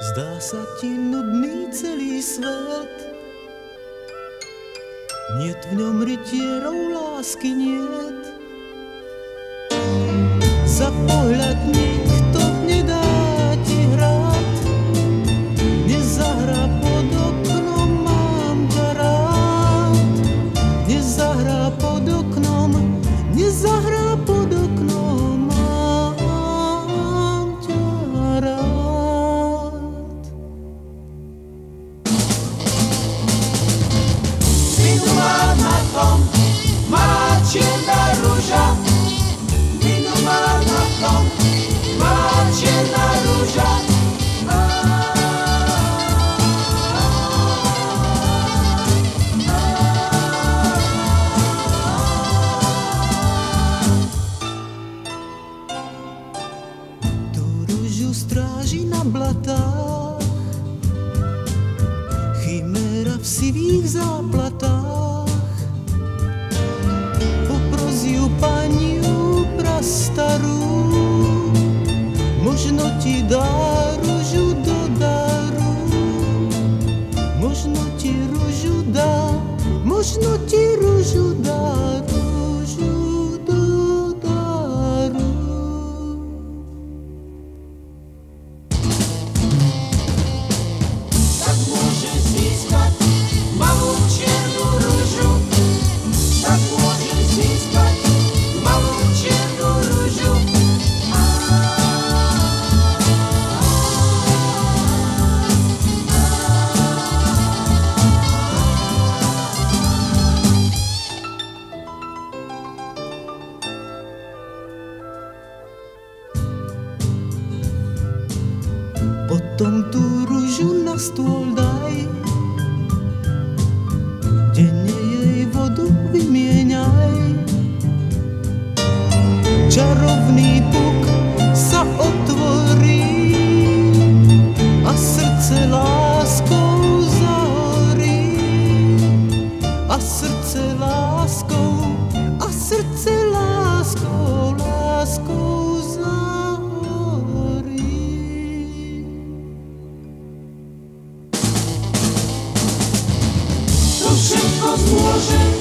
Zdá sa ti nudný celý svet, Niet v ňom rytierov lásky niet. Za pohľad malá čierna rúža. Minula na tom. Tu rúžu stráži na blatách, záplatách. ті дорожу додару, можна ті рожу да, можна ті you.